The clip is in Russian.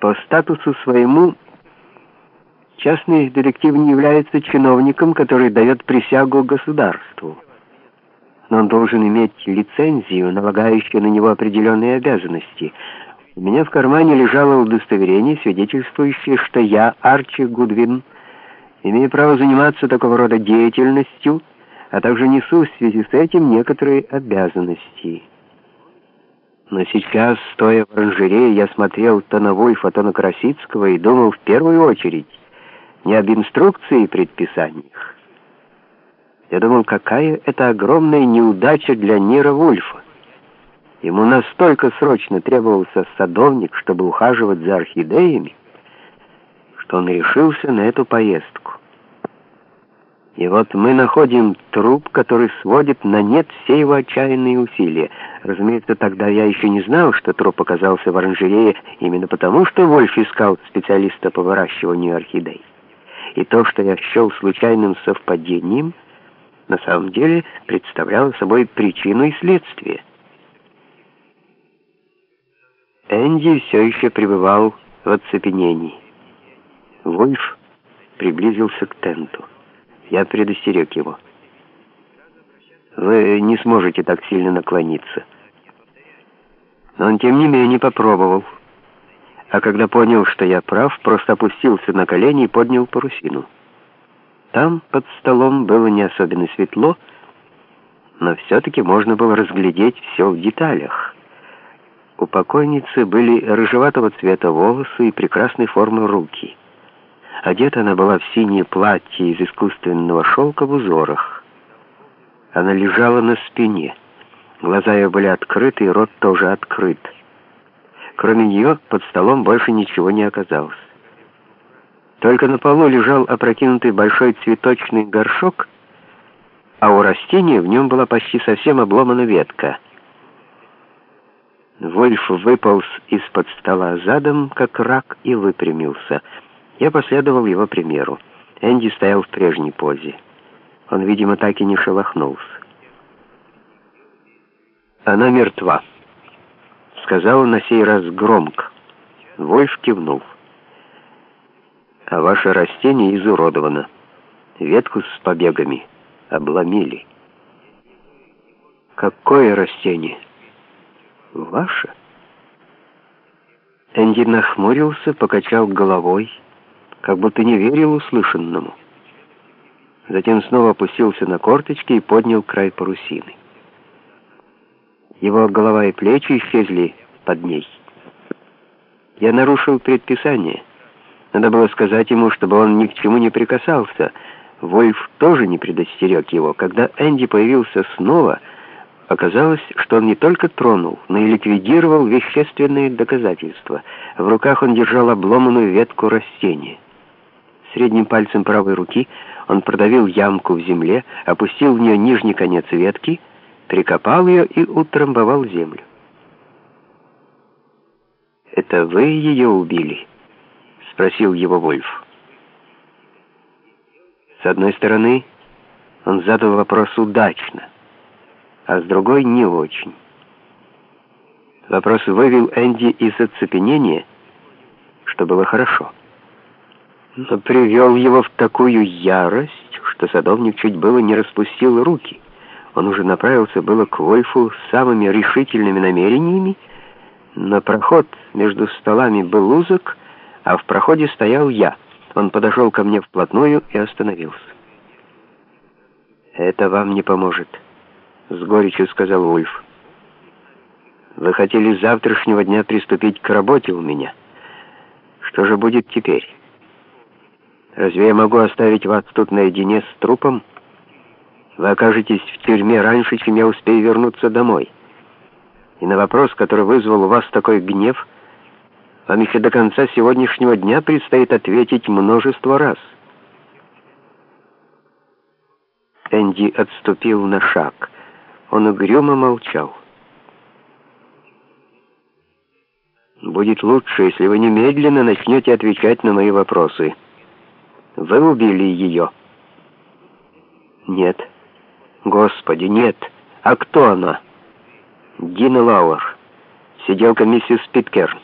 По статусу своему частный детектив не является чиновником, который дает присягу государству. Но он должен иметь лицензию, налагающую на него определенные обязанности. У меня в кармане лежало удостоверение, свидетельствующее, что я, Арчи Гудвин, имею право заниматься такого рода деятельностью, а также несу в связи с этим некоторые обязанности. Но сейчас, стоя в оранжерее, я смотрел то на Вольфа, то на Красицкого и думал в первую очередь не об инструкции и предписаниях. Я думал, какая это огромная неудача для Нира Вульфа. Ему настолько срочно требовался садовник, чтобы ухаживать за орхидеями, что он решился на эту поездку. И вот мы находим труп, который сводит на нет все его отчаянные усилия. Разумеется, тогда я еще не знал, что труп оказался в оранжерее именно потому, что Вольф искал специалиста по выращиванию орхидей. И то, что я счел случайным совпадением, на самом деле представляло собой причину и следствие. Энди все еще пребывал в оцепенении. Вольф приблизился к тенту. Я предостерег его. Вы не сможете так сильно наклониться. Но он, тем не менее, попробовал. А когда понял, что я прав, просто опустился на колени и поднял парусину. Там, под столом, было не особенно светло, но все-таки можно было разглядеть все в деталях. У покойницы были рыжеватого цвета волосы и прекрасной формы руки. Одета она была в синее платье из искусственного шелка в узорах. Она лежала на спине. Глаза ее были открыты, и рот тоже открыт. Кроме нее под столом больше ничего не оказалось. Только на полу лежал опрокинутый большой цветочный горшок, а у растения в нем была почти совсем обломана ветка. Вольф выполз из-под стола задом, как рак, и выпрямился — я последовал его примеру. Энди стоял в прежней позе. Он, видимо, так и не шелохнулся. «Она мертва», — сказал он на сей раз громко. Вольф кивнул. «А ваше растение изуродовано. Ветку с побегами обломили». «Какое растение?» «Ваше?» Энди нахмурился, покачал головой, как будто не верил услышанному. Затем снова опустился на корточки и поднял край парусины. Его голова и плечи исчезли под ней. Я нарушил предписание. Надо было сказать ему, чтобы он ни к чему не прикасался. Вольф тоже не предостерег его. Когда Энди появился снова, оказалось, что он не только тронул, но и ликвидировал вещественные доказательства. В руках он держал обломанную ветку растения. Средним пальцем правой руки он продавил ямку в земле, опустил в нее нижний конец ветки, прикопал ее и утрамбовал землю. «Это вы ее убили?» — спросил его Вольф. С одной стороны, он задал вопрос удачно, а с другой — не очень. Вопрос вывел Энди из оцепенения, что было хорошо но привел его в такую ярость, что садовник чуть было не распустил руки. Он уже направился было к Вольфу с самыми решительными намерениями, но проход между столами был узок, а в проходе стоял я. Он подошел ко мне вплотную и остановился. «Это вам не поможет», — с горечью сказал Вольф. «Вы хотели с завтрашнего дня приступить к работе у меня. Что же будет теперь?» Разве я могу оставить вас тут наедине с трупом? Вы окажетесь в тюрьме раньше, чем я успею вернуться домой. И на вопрос, который вызвал у вас такой гнев, вам еще до конца сегодняшнего дня предстоит ответить множество раз. Энди отступил на шаг. Он угрюмо молчал. «Будет лучше, если вы немедленно начнете отвечать на мои вопросы». Вы убили ее?» «Нет». «Господи, нет! А кто она?» «Дина Лауэр, сиделка миссис Питкерн».